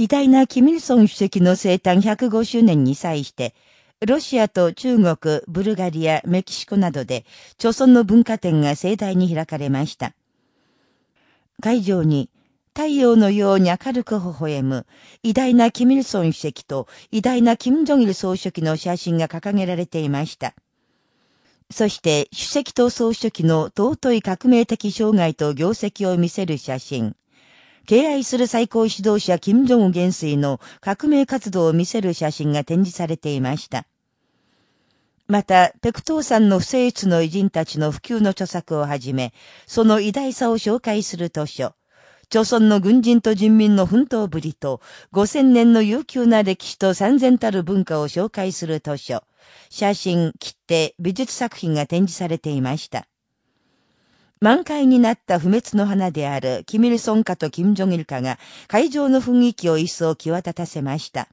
偉大なキミルソン主席の生誕105周年に際して、ロシアと中国、ブルガリア、メキシコなどで、朝鮮の文化展が盛大に開かれました。会場に、太陽のように明るく微笑む、偉大なキミルソン主席と偉大なキム・ジョギル総書記の写真が掲げられていました。そして、主席と総書記の尊い革命的生涯と業績を見せる写真。敬愛する最高指導者金正恩元帥の革命活動を見せる写真が展示されていました。また、ペクトーさんの不正室の偉人たちの普及の著作をはじめ、その偉大さを紹介する図書、朝鮮の軍人と人民の奮闘ぶりと、5000年の悠久な歴史と三千たる文化を紹介する図書、写真、切手、美術作品が展示されていました。満開になった不滅の花であるキミルソン家とキム・ジョギル家が会場の雰囲気を一層際立たせました。